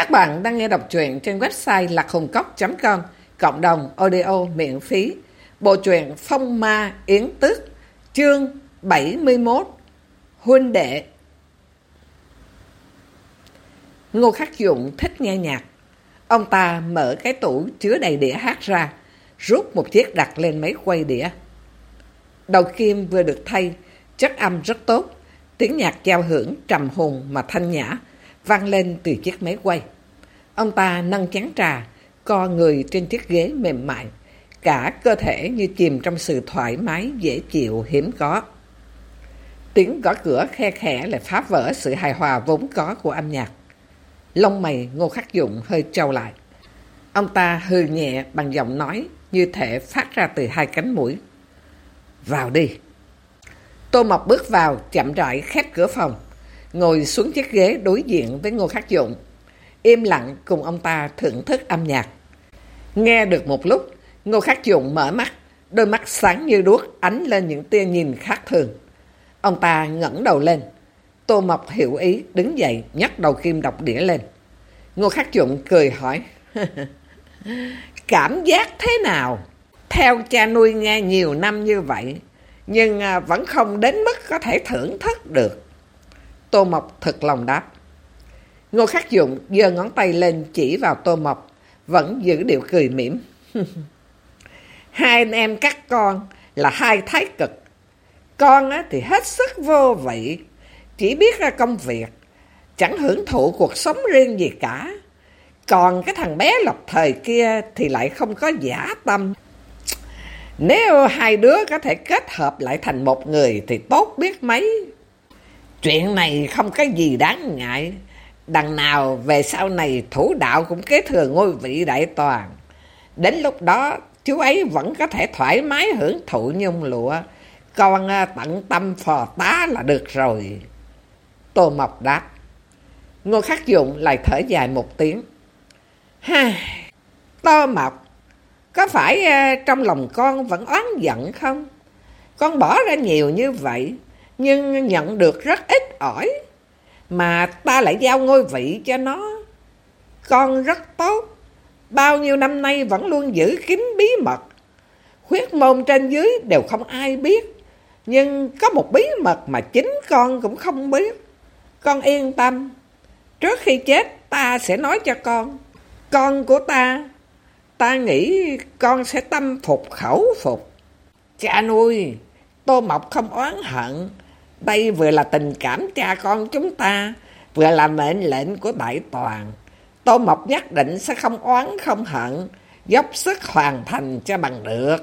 Các bạn đang nghe đọc truyện trên website lạchungcốc.com, cộng đồng audio miễn phí. Bộ truyện Phong Ma Yến Tước, chương 71, Huynh Đệ. Ngô Khắc Dụng thích nghe nhạc. Ông ta mở cái tủ chứa đầy đĩa hát ra, rút một chiếc đặt lên máy quay đĩa. Đầu kim vừa được thay, chất âm rất tốt, tiếng nhạc giao hưởng trầm hùng mà thanh nhã, vang lên từ chiếc máy quay. Ông ta nâng chén trà, co người trên chiếc ghế mềm mại, cả cơ thể như chìm trong sự thoải mái, dễ chịu, hiếm có. Tiếng gõ cửa khe khẽ lại phá vỡ sự hài hòa vốn có của âm nhạc. Lông mày ngô khắc dụng hơi trâu lại. Ông ta hư nhẹ bằng giọng nói như thể phát ra từ hai cánh mũi. Vào đi. Tô Mộc bước vào, chậm rãi khép cửa phòng, ngồi xuống chiếc ghế đối diện với Ngô Khắc Dụng. Im lặng cùng ông ta thưởng thức âm nhạc. Nghe được một lúc, Ngô Khắc Dụng mở mắt, đôi mắt sáng như đuốc ánh lên những tia nhìn khác thường. Ông ta ngẩng đầu lên. Tô Mộc hiểu ý, đứng dậy, nhấc đầu kim đọc đĩa lên. Ngô Khắc Dụng cười hỏi, Cảm giác thế nào? Theo cha nuôi nghe nhiều năm như vậy, nhưng à, vẫn không đến mức có thể thưởng thức được. Tô Mộc thật lòng đáp. Ngô Khắc Dụng giơ ngón tay lên chỉ vào Tô Mộc, vẫn giữ điệu cười mỉm. hai anh em các con là hai thái cực. Con thì hết sức vô vị, chỉ biết ra công việc, chẳng hưởng thụ cuộc sống riêng gì cả. Còn cái thằng bé lọc thời kia thì lại không có giả tâm. Nếu hai đứa có thể kết hợp lại thành một người thì tốt biết mấy. Chuyện này không có gì đáng ngại. Đằng nào về sau này thủ đạo cũng kế thừa ngôi vị đại toàn. Đến lúc đó chú ấy vẫn có thể thoải mái hưởng thụ nhung lụa. Con à, tận tâm phò tá là được rồi. Tô Mộc đáp. Ngô Khắc Dụng lại thở dài một tiếng. Ha, Tô Mộc, có phải à, trong lòng con vẫn oán giận không? Con bỏ ra nhiều như vậy, nhưng nhận được rất ít ỏi. Mà ta lại giao ngôi vị cho nó. Con rất tốt, bao nhiêu năm nay vẫn luôn giữ kín bí mật. Khuyết môn trên dưới đều không ai biết. Nhưng có một bí mật mà chính con cũng không biết. Con yên tâm, trước khi chết ta sẽ nói cho con. Con của ta, ta nghĩ con sẽ tâm phục khẩu phục. Cha nuôi, Tô Mộc không oán hận. Đây vừa là tình cảm cha con chúng ta, vừa là mệnh lệnh của Đại Toàn. Tô Mộc nhất định sẽ không oán không hận, dốc sức hoàn thành cho bằng được.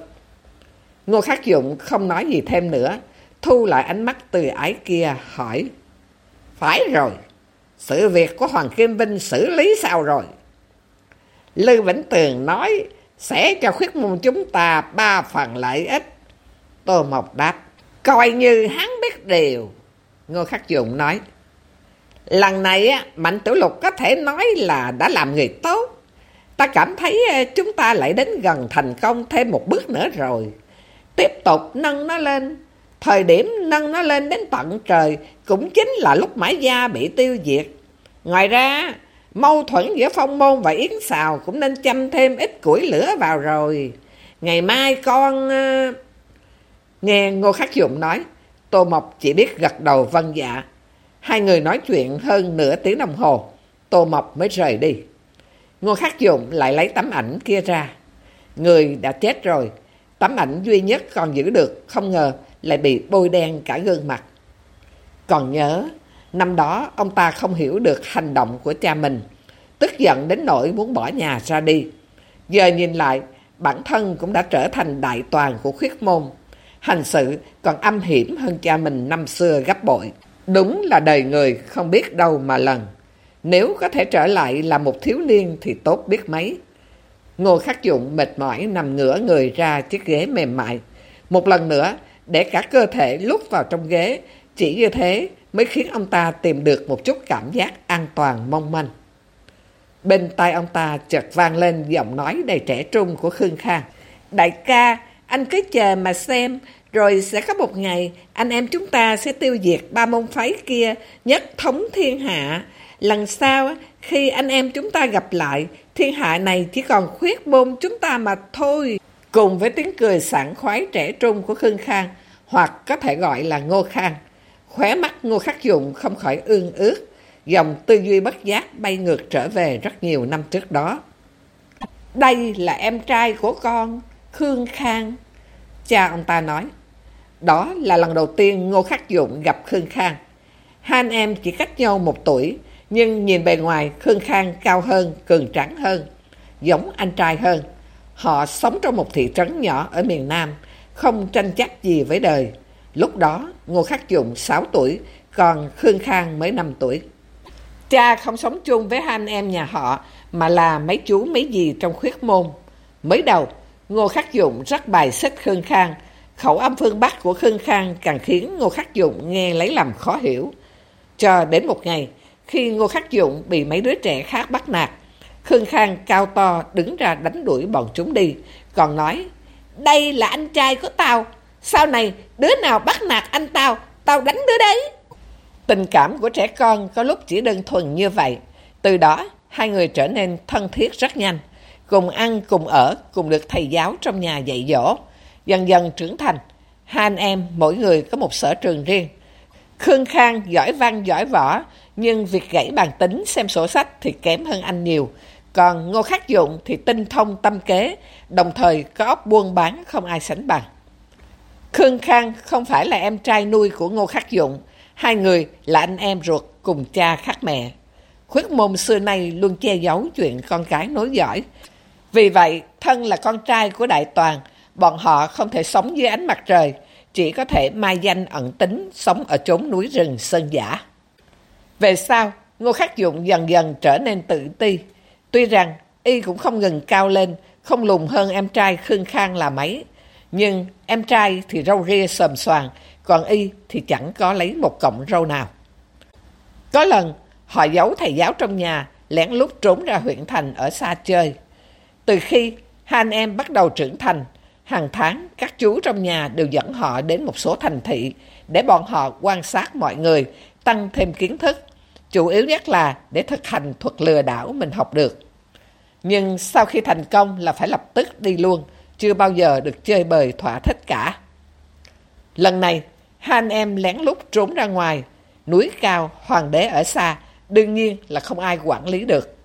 Ngô Khắc Dụng không nói gì thêm nữa, thu lại ánh mắt từ ái kia, hỏi. Phải rồi, sự việc của Hoàng Kim Vinh xử lý sao rồi? Lư Vĩnh Tường nói sẽ cho khuyết môn chúng ta ba phần lợi ích. Tô Mộc đáp, coi như hắn biết điều. Ngô Khắc Dụng nói, lần này á, Mạnh Tử Lục có thể nói là đã làm người tốt. Ta cảm thấy ờ, chúng ta lại đến gần thành công thêm một bước nữa rồi. Tiếp tục nâng nó lên. Thời điểm nâng nó lên đến tận trời cũng chính là lúc Mã Gia bị tiêu diệt. Ngoài ra, Mâu thuẫn giữa phong môn và yến xào cũng nên chăm thêm ít củi lửa vào rồi. Ngày mai con... Ờ, Nghe Ngô Khắc Dụng nói, Tô Mộc chỉ biết gật đầu vân dạ. Hai người nói chuyện hơn nửa tiếng đồng hồ, Tô Mộc mới rời đi. Ngô Khắc Dụng lại lấy tấm ảnh kia ra. Người đã chết rồi, tấm ảnh duy nhất còn giữ được, không ngờ lại bị bôi đen cả gương mặt. Còn nhớ, Năm đó ông ta không hiểu được hành động của cha mình, tức giận đến nỗi muốn bỏ nhà ra đi. Giờ nhìn lại, bản thân cũng đã trở thành đại toàn của khuyết môn. Hành sự còn âm hiểm hơn cha mình năm xưa gấp bội. Đúng là đời người không biết đâu mà lần. Nếu có thể trở lại là một thiếu niên thì tốt biết mấy. Ngô Khắc Dụng mệt mỏi nằm ngửa người ra chiếc ghế mềm mại. Một lần nữa, để cả cơ thể lút vào trong ghế, chỉ như thế mới khiến ông ta tìm được một chút cảm giác an toàn mong manh. Bên tai ông ta chợt vang lên giọng nói đầy trẻ trung của Khương Khang. Đại ca, anh cứ chờ mà xem, rồi sẽ có một ngày anh em chúng ta sẽ tiêu diệt ba môn phái kia, nhất thống thiên hạ. Lần sau, khi anh em chúng ta gặp lại, thiên hạ này chỉ còn khuyết môn chúng ta mà thôi. Cùng với tiếng cười sảng khoái trẻ trung của Khương Khang, hoặc có thể gọi là Ngô Khang. Khóe mắt Ngô Khắc Dụng không khỏi ương ước, dòng tư duy bất giác bay ngược trở về rất nhiều năm trước đó. Đây là em trai của con, Khương Khang. Cha ông ta nói, đó là lần đầu tiên Ngô Khắc Dụng gặp Khương Khang. Hai anh em chỉ cách nhau một tuổi, nhưng nhìn bề ngoài Khương Khang cao hơn, cường trắng hơn, giống anh trai hơn. Họ sống trong một thị trấn nhỏ ở miền Nam, không tranh chấp gì với đời. Lúc đó, Ngô Khắc Dụng 6 tuổi, còn Khương Khang mới 5 tuổi. Cha không sống chung với hai anh em nhà họ, mà là mấy chú mấy dì trong khuyết môn. Mới đầu, Ngô Khắc Dụng rất bài xích Khương Khang. Khẩu âm phương Bắc của Khương Khang càng khiến Ngô Khắc Dụng nghe lấy làm khó hiểu. Cho đến một ngày, khi Ngô Khắc Dụng bị mấy đứa trẻ khác bắt nạt, Khương Khang cao to đứng ra đánh đuổi bọn chúng đi, còn nói, đây là anh trai của tao, sau này đứa nào bắt nạt anh tao, tao đánh đứa đấy. Tình cảm của trẻ con có lúc chỉ đơn thuần như vậy, từ đó hai người trở nên thân thiết rất nhanh, cùng ăn, cùng ở, cùng được thầy giáo trong nhà dạy dỗ. Dần dần trưởng thành, hai anh em mỗi người có một sở trường riêng. Khương Khang giỏi văn giỏi võ, nhưng việc gãy bàn tính xem sổ sách thì kém hơn anh nhiều. Còn Ngô Khắc Dụng thì tinh thông tâm kế, đồng thời có óc buôn bán không ai sánh bằng. Khương Khang không phải là em trai nuôi của Ngô Khắc Dụng, hai người là anh em ruột cùng cha khác mẹ. Khuyết môn xưa nay luôn che giấu chuyện con cái nối giỏi. Vì vậy, thân là con trai của Đại Toàn, bọn họ không thể sống dưới ánh mặt trời, chỉ có thể mai danh ẩn tính sống ở chốn núi rừng sơn giả. Về sau, Ngô Khắc Dụng dần dần trở nên tự ti. Tuy rằng y cũng không ngừng cao lên, không lùn hơn em trai Khương Khang là mấy. Nhưng em trai thì râu ria sờm xoàn, còn y thì chẳng có lấy một cọng râu nào. Có lần, họ giấu thầy giáo trong nhà, lén lút trốn ra huyện thành ở xa chơi. Từ khi hai anh em bắt đầu trưởng thành, hàng tháng các chú trong nhà đều dẫn họ đến một số thành thị để bọn họ quan sát mọi người, tăng thêm kiến thức. Chủ yếu nhất là để thực hành thuật lừa đảo mình học được. Nhưng sau khi thành công là phải lập tức đi luôn, chưa bao giờ được chơi bời thỏa thích cả. Lần này, hai anh em lén lút trốn ra ngoài, núi cao, hoàng đế ở xa, đương nhiên là không ai quản lý được.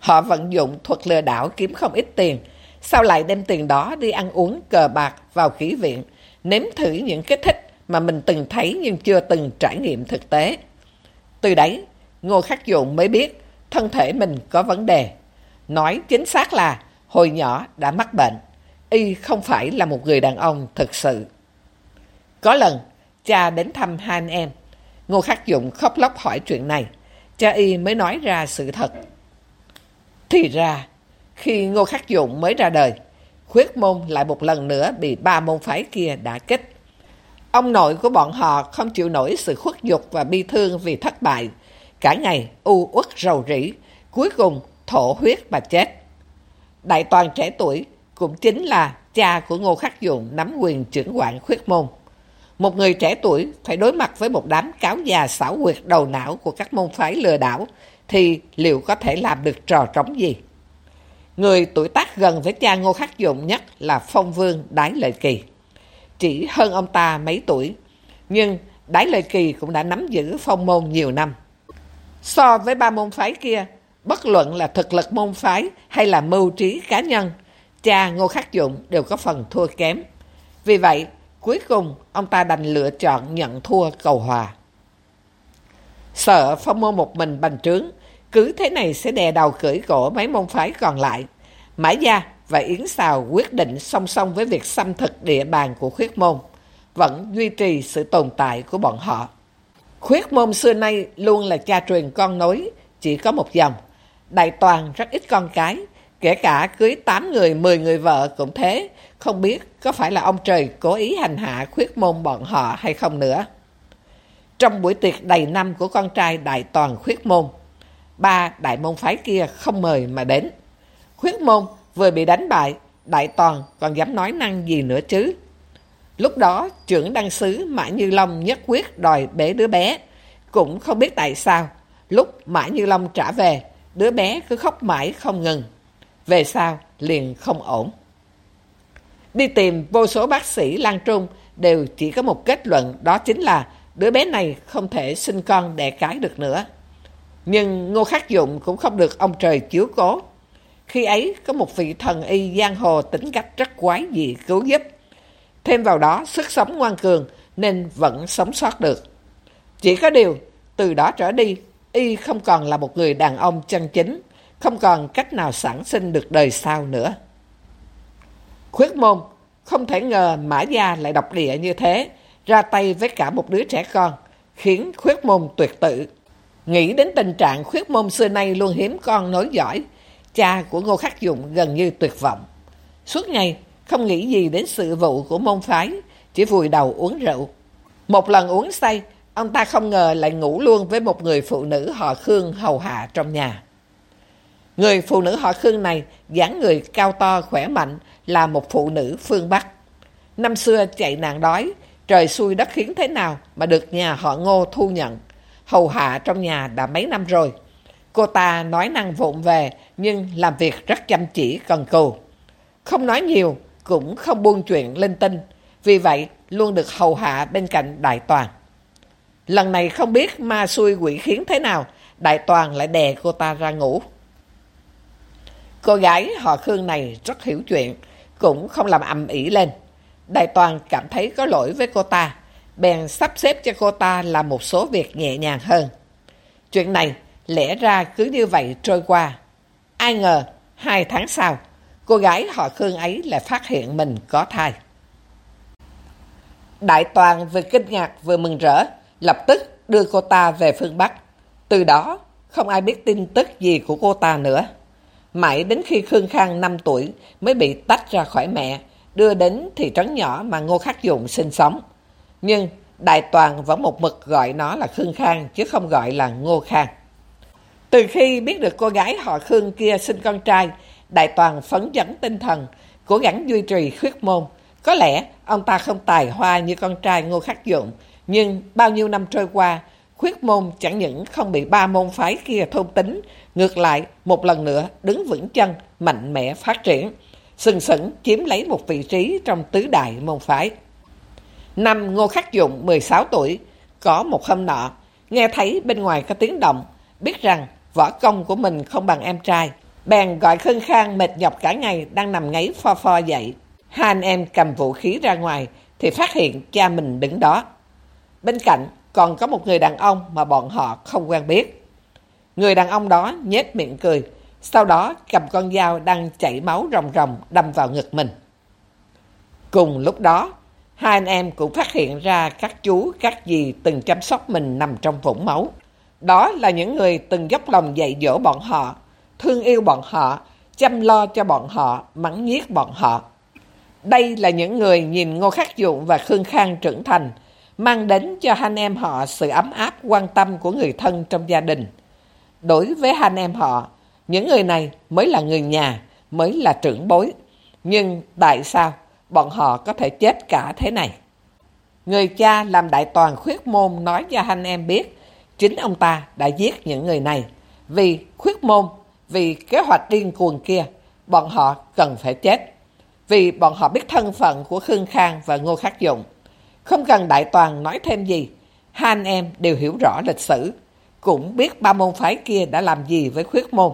Họ vận dụng thuật lừa đảo kiếm không ít tiền, sau lại đem tiền đó đi ăn uống cờ bạc vào kỹ viện, nếm thử những kích thích mà mình từng thấy nhưng chưa từng trải nghiệm thực tế. Từ đấy, Ngô Khắc Dụng mới biết thân thể mình có vấn đề. Nói chính xác là hồi nhỏ đã mắc bệnh. Y không phải là một người đàn ông thực sự. Có lần, cha đến thăm hai anh em. Ngô Khắc Dụng khóc lóc hỏi chuyện này. Cha Y mới nói ra sự thật. Thì ra, khi Ngô Khắc Dụng mới ra đời, khuyết môn lại một lần nữa bị ba môn phái kia đã kích. Ông nội của bọn họ không chịu nổi sự khuất dục và bi thương vì thất bại. Cả ngày u uất rầu rĩ, cuối cùng thổ huyết mà chết. Đại toàn trẻ tuổi cũng chính là cha của Ngô Khắc Dụng nắm quyền trưởng quản khuyết môn. Một người trẻ tuổi phải đối mặt với một đám cáo già xảo quyệt đầu não của các môn phái lừa đảo thì liệu có thể làm được trò trống gì? Người tuổi tác gần với cha Ngô Khắc Dụng nhất là Phong Vương Đái Lợi Kỳ. Chỉ hơn ông ta mấy tuổi, nhưng Đái Lợi Kỳ cũng đã nắm giữ phong môn nhiều năm. So với ba môn phái kia, bất luận là thực lực môn phái hay là mưu trí cá nhân, cha Ngô Khắc Dụng đều có phần thua kém. Vì vậy, cuối cùng ông ta đành lựa chọn nhận thua cầu hòa. Sợ phong môn một mình bành trướng, cứ thế này sẽ đè đầu cưỡi cổ mấy môn phái còn lại. Mã Gia và Yến Xào quyết định song song với việc xâm thực địa bàn của khuyết môn, vẫn duy trì sự tồn tại của bọn họ. Khuyết môn xưa nay luôn là cha truyền con nối, chỉ có một dòng. Đại toàn rất ít con cái, kể cả cưới 8 người, 10 người vợ cũng thế, không biết có phải là ông trời cố ý hành hạ khuyết môn bọn họ hay không nữa. Trong buổi tiệc đầy năm của con trai đại toàn khuyết môn, ba đại môn phái kia không mời mà đến. Khuyết môn vừa bị đánh bại, đại toàn còn dám nói năng gì nữa chứ. Lúc đó trưởng đăng sứ Mã Như Long nhất quyết đòi bế đứa bé. Cũng không biết tại sao, lúc Mã Như Long trả về, đứa bé cứ khóc mãi không ngừng. Về sau, liền không ổn. Đi tìm vô số bác sĩ Lan Trung đều chỉ có một kết luận đó chính là đứa bé này không thể sinh con đẻ cái được nữa. Nhưng Ngô Khắc Dụng cũng không được ông trời chiếu cố. Khi ấy có một vị thần y giang hồ tính cách rất quái dị cứu giúp. Thêm vào đó sức sống ngoan cường nên vẫn sống sót được. Chỉ có điều, từ đó trở đi, y không còn là một người đàn ông chân chính, không còn cách nào sản sinh được đời sau nữa. Khuyết môn, không thể ngờ Mã Gia lại độc địa như thế, ra tay với cả một đứa trẻ con, khiến khuyết môn tuyệt tự. Nghĩ đến tình trạng khuyết môn xưa nay luôn hiếm con nối giỏi, cha của Ngô Khắc Dụng gần như tuyệt vọng. Suốt ngày không nghĩ gì đến sự vụ của môn phái, chỉ vùi đầu uống rượu. Một lần uống say, ông ta không ngờ lại ngủ luôn với một người phụ nữ họ Khương hầu hạ trong nhà. Người phụ nữ họ Khương này dáng người cao to khỏe mạnh là một phụ nữ phương Bắc. Năm xưa chạy nạn đói, trời xui đất khiến thế nào mà được nhà họ Ngô thu nhận. Hầu hạ trong nhà đã mấy năm rồi. Cô ta nói năng vụng về nhưng làm việc rất chăm chỉ cần cù. Không nói nhiều, cũng không buông chuyện linh tinh. Vì vậy, luôn được hầu hạ bên cạnh Đại Toàn. Lần này không biết ma xui quỷ khiến thế nào, Đại Toàn lại đè cô ta ra ngủ. Cô gái họ Khương này rất hiểu chuyện, cũng không làm ầm ĩ lên. Đại Toàn cảm thấy có lỗi với cô ta, bèn sắp xếp cho cô ta làm một số việc nhẹ nhàng hơn. Chuyện này lẽ ra cứ như vậy trôi qua. Ai ngờ, hai tháng sau, cô gái họ Khương ấy lại phát hiện mình có thai. Đại Toàn vừa kinh ngạc vừa mừng rỡ, lập tức đưa cô ta về phương Bắc. Từ đó, không ai biết tin tức gì của cô ta nữa. Mãi đến khi Khương Khang 5 tuổi mới bị tách ra khỏi mẹ, đưa đến thị trấn nhỏ mà Ngô Khắc Dụng sinh sống. Nhưng Đại Toàn vẫn một mực gọi nó là Khương Khang chứ không gọi là Ngô Khang. Từ khi biết được cô gái họ Khương kia sinh con trai, Đại Toàn phấn chấn tinh thần, cố gắng duy trì khuyết môn. Có lẽ ông ta không tài hoa như con trai Ngô Khắc Dụng, nhưng bao nhiêu năm trôi qua, khuyết môn chẳng những không bị ba môn phái kia thôn tính, ngược lại một lần nữa đứng vững chân, mạnh mẽ phát triển, sừng sững chiếm lấy một vị trí trong tứ đại môn phái. Năm Ngô Khắc Dụng 16 tuổi, có một hôm nọ, nghe thấy bên ngoài có tiếng động, biết rằng võ công của mình không bằng em trai. Bèn gọi Khương Khang mệt nhọc cả ngày đang nằm ngáy pho pho dậy. Hai anh em cầm vũ khí ra ngoài thì phát hiện cha mình đứng đó. Bên cạnh còn có một người đàn ông mà bọn họ không quen biết. Người đàn ông đó nhếch miệng cười, sau đó cầm con dao đang chảy máu ròng ròng đâm vào ngực mình. Cùng lúc đó, hai anh em cũng phát hiện ra các chú, các dì từng chăm sóc mình nằm trong vũng máu. Đó là những người từng dốc lòng dạy dỗ bọn họ, thương yêu bọn họ, chăm lo cho bọn họ, mắng nhiếc bọn họ. Đây là những người nhìn Ngô Khắc Dụng và Khương Khang trưởng thành, mang đến cho hai anh em họ sự ấm áp quan tâm của người thân trong gia đình. Đối với hai anh em họ, những người này mới là người nhà, mới là trưởng bối. Nhưng tại sao bọn họ có thể chết cả thế này? Người cha làm đại toàn khuyết môn nói cho anh em biết, chính ông ta đã giết những người này. Vì khuyết môn, vì kế hoạch điên cuồng kia, bọn họ cần phải chết. Vì bọn họ biết thân phận của Khương Khang và Ngô Khắc Dụng. Không cần đại toàn nói thêm gì, hai anh em đều hiểu rõ lịch sử, cũng biết ba môn phái kia đã làm gì với khuyết môn.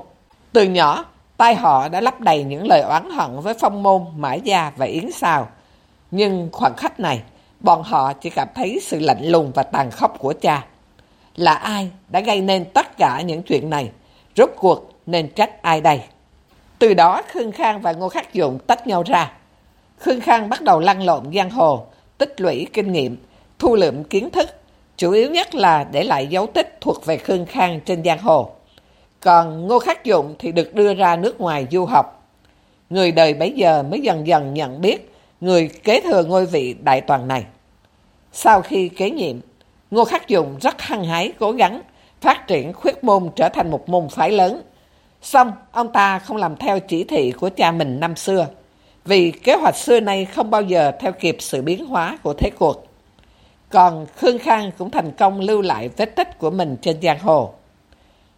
Từ nhỏ, tai họ đã lấp đầy những lời oán hận với phong môn, mã gia và yến sao. Nhưng khoảng khắc này, bọn họ chỉ cảm thấy sự lạnh lùng và tàn khốc của cha. Là ai đã gây nên tất cả những chuyện này? Rốt cuộc nên trách ai đây? Từ đó Khương Khang và Ngô Khắc Dụng tách nhau ra. Khương Khang bắt đầu lăn lộn giang hồ, tích lũy kinh nghiệm, thu lượm kiến thức, chủ yếu nhất là để lại dấu tích thuộc về Khương Khang trên giang hồ. Còn Ngô Khắc Dụng thì được đưa ra nước ngoài du học. Người đời bấy giờ mới dần dần nhận biết người kế thừa ngôi vị đại toàn này. Sau khi kế nhiệm, Ngô Khắc Dụng rất hăng hái cố gắng phát triển khuyết môn trở thành một môn phái lớn. Xong, ông ta không làm theo chỉ thị của cha mình năm xưa, vì kế hoạch xưa nay không bao giờ theo kịp sự biến hóa của thế cuộc. Còn Khương Khang cũng thành công lưu lại vết tích của mình trên giang hồ.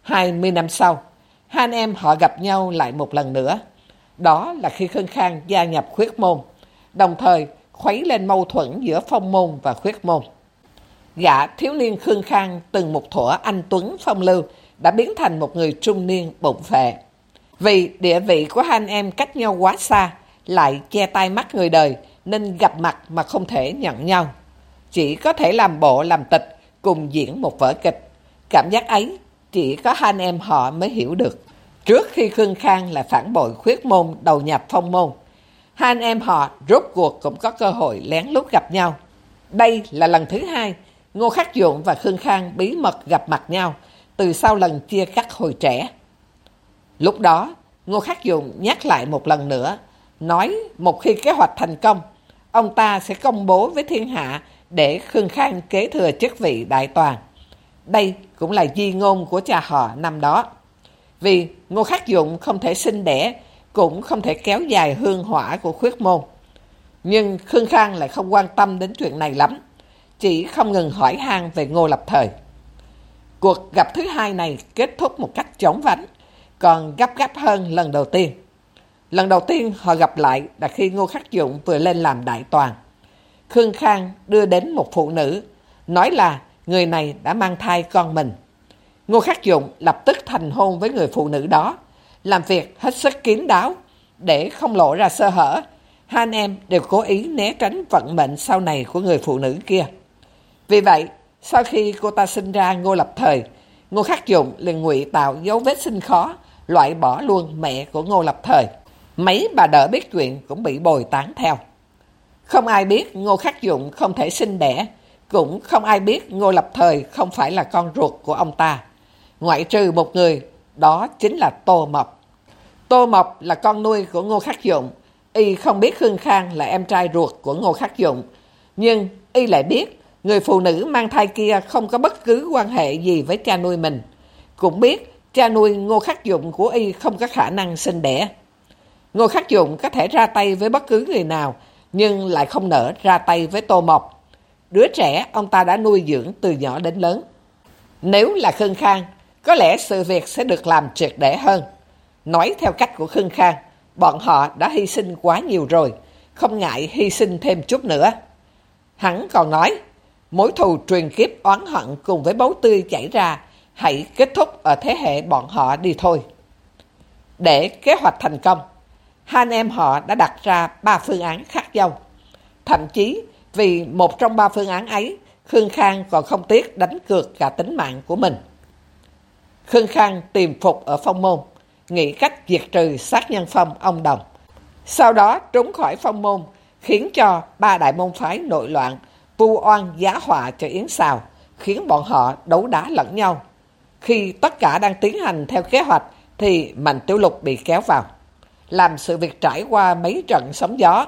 20 năm sau, hai anh em họ gặp nhau lại một lần nữa. Đó là khi Khương Khang gia nhập khuyết môn, đồng thời khuấy lên mâu thuẫn giữa phong môn và khuyết môn. Gã thiếu niên Khương Khang từng một thủa anh Tuấn phong lưu đã biến thành một người trung niên bụng phệ. Vì địa vị của hai anh em cách nhau quá xa, lại che tay mắt người đời nên gặp mặt mà không thể nhận nhau. Chỉ có thể làm bộ làm tịch cùng diễn một vở kịch. Cảm giác ấy chỉ có hai anh em họ mới hiểu được. Trước khi Khương Khang là phản bội khuyết môn đầu nhập phong môn, hai anh em họ rốt cuộc cũng có cơ hội lén lút gặp nhau. Đây là lần thứ hai Ngô Khắc Dụng và Khương Khang bí mật gặp mặt nhau từ sau lần chia cắt hồi trẻ. Lúc đó, Ngô Khắc Dụng nhắc lại một lần nữa, nói một khi kế hoạch thành công, ông ta sẽ công bố với thiên hạ để Khương Khang kế thừa chức vị đại toàn. Đây cũng là di ngôn của cha họ năm đó. Vì Ngô Khắc Dụng không thể sinh đẻ, cũng không thể kéo dài hương hỏa của khuyết môn. Nhưng Khương Khang lại không quan tâm đến chuyện này lắm, chỉ không ngừng hỏi han về Ngô Lập Thời. Cuộc gặp thứ hai này kết thúc một cách chóng vánh, còn gấp gáp hơn lần đầu tiên. Lần đầu tiên họ gặp lại là khi Ngô Khắc Dụng vừa lên làm đại toàn. Khương Khang đưa đến một phụ nữ, nói là người này đã mang thai con mình. Ngô Khắc Dụng lập tức thành hôn với người phụ nữ đó, làm việc hết sức kín đáo để không lộ ra sơ hở. Hai anh em đều cố ý né tránh vận mệnh sau này của người phụ nữ kia. Vì vậy, sau khi cô ta sinh ra Ngô Lập Thời, Ngô Khắc Dụng liền ngụy tạo dấu vết sinh khó, loại bỏ luôn mẹ của Ngô Lập Thời. Mấy bà đỡ biết chuyện cũng bị bồi tán theo. Không ai biết Ngô Khắc Dụng không thể sinh đẻ, cũng không ai biết Ngô Lập Thời không phải là con ruột của ông ta. Ngoại trừ một người, đó chính là Tô Mộc. Tô Mộc là con nuôi của Ngô Khắc Dụng. Y không biết Khương Khang là em trai ruột của Ngô Khắc Dụng. Nhưng Y lại biết người phụ nữ mang thai kia không có bất cứ quan hệ gì với cha nuôi mình. Cũng biết cha nuôi Ngô Khắc Dụng của Y không có khả năng sinh đẻ. Ngô Khắc Dụng có thể ra tay với bất cứ người nào, nhưng lại không nỡ ra tay với Tô Mộc. Đứa trẻ ông ta đã nuôi dưỡng từ nhỏ đến lớn. Nếu là Khương Khang, có lẽ sự việc sẽ được làm triệt để hơn. Nói theo cách của Khương Khang, bọn họ đã hy sinh quá nhiều rồi, không ngại hy sinh thêm chút nữa. Hắn còn nói, mối thù truyền kiếp oán hận cùng với báu tươi chảy ra, hãy kết thúc ở thế hệ bọn họ đi thôi. Để kế hoạch thành công, hai anh em họ đã đặt ra ba phương án khác nhau. Thậm chí vì một trong ba phương án ấy, Khương Khang còn không tiếc đánh cược cả tính mạng của mình. Khương Khang tìm phục ở phong môn, nghĩ cách diệt trừ sát nhân phong ông Đồng. Sau đó trốn khỏi phong môn, khiến cho ba đại môn phái nội loạn, vu oan giá họa cho Yến Xào, khiến bọn họ đấu đá lẫn nhau. Khi tất cả đang tiến hành theo kế hoạch, thì Mạnh Tiểu Lục bị kéo vào, làm sự việc trải qua mấy trận sóng gió.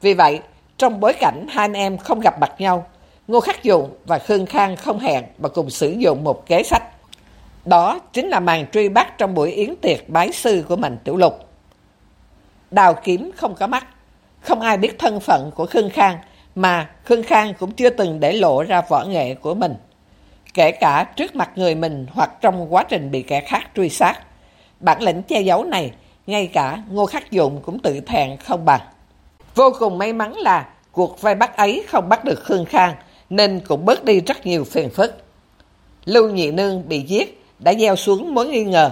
Vì vậy, trong bối cảnh hai anh em không gặp mặt nhau, Ngô Khắc Dụng và Khương Khang không hẹn mà cùng sử dụng một kế sách. Đó chính là màn truy bắt trong buổi yến tiệc bái sư của Mạnh Tiểu Lục. Đào kiếm không có mắt, không ai biết thân phận của Khương Khang, mà Khương Khang cũng chưa từng để lộ ra võ nghệ của mình. Kể cả trước mặt người mình hoặc trong quá trình bị kẻ khác truy sát. Bản lĩnh che giấu này, ngay cả Ngô Khắc Dụng cũng tự thẹn không bằng. Vô cùng may mắn là cuộc vây bắt ấy không bắt được Khương Khang, nên cũng bớt đi rất nhiều phiền phức. Lưu Nhị Nương bị giết, đã gieo xuống mối nghi ngờ.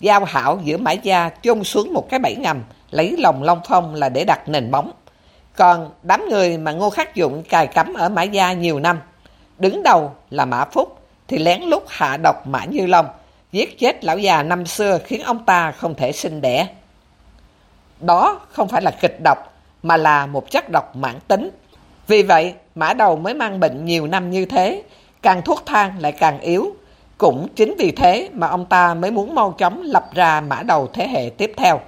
Giao hảo giữa Mã Gia chôn xuống một cái bẫy ngầm, lấy lòng Long Phong là để đặt nền bóng. Còn đám người mà Ngô Khắc Dụng cài cắm ở Mã Gia nhiều năm, đứng đầu là Mã Phúc, thì lén lút hạ độc Mã Như Long, giết chết lão già năm xưa khiến ông ta không thể sinh đẻ. Đó không phải là kịch độc, mà là một chất độc mãn tính. Vì vậy, mã đầu mới mang bệnh nhiều năm như thế, càng thuốc thang lại càng yếu. Cũng chính vì thế mà ông ta mới muốn mau chóng lập ra mã đầu thế hệ tiếp theo.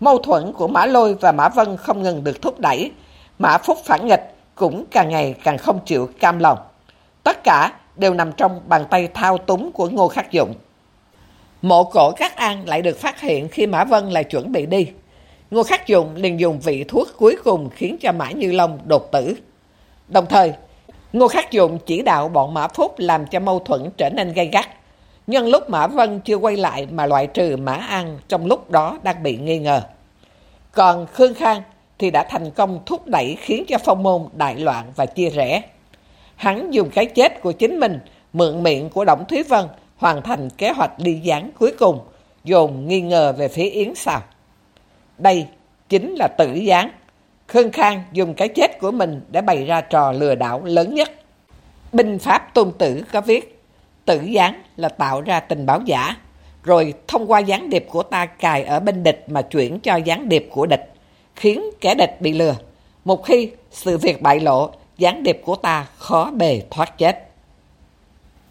Mâu thuẫn của Mã Lôi và Mã Vân không ngừng được thúc đẩy. Mã Phúc phản nghịch cũng càng ngày càng không chịu cam lòng. Tất cả đều nằm trong bàn tay thao túng của Ngô Khắc Dụng. Mộ cổ Cát An lại được phát hiện khi Mã Vân lại chuẩn bị đi. Ngô Khắc Dụng liền dùng vị thuốc cuối cùng khiến cho Mã Như Long đột tử. Đồng thời, Ngô Khắc Dụng chỉ đạo bọn Mã Phúc làm cho mâu thuẫn trở nên gay gắt. Nhân lúc Mã Vân chưa quay lại mà loại trừ Mã An trong lúc đó đang bị nghi ngờ. Còn Khương Khang thì đã thành công thúc đẩy khiến cho phong môn đại loạn và chia rẽ. Hắn dùng cái chết của chính mình mượn miệng của Đổng Thúy Vân hoàn thành kế hoạch ly gián cuối cùng, dồn nghi ngờ về phía Yến Sào. Đây chính là tử gián. Khương Khang dùng cái chết của mình để bày ra trò lừa đảo lớn nhất. Binh Pháp Tôn Tử có viết, tử gián là tạo ra tình báo giả, rồi thông qua gián điệp của ta cài ở bên địch mà chuyển cho gián điệp của địch, khiến kẻ địch bị lừa. Một khi sự việc bại lộ, gián điệp của ta khó bề thoát chết.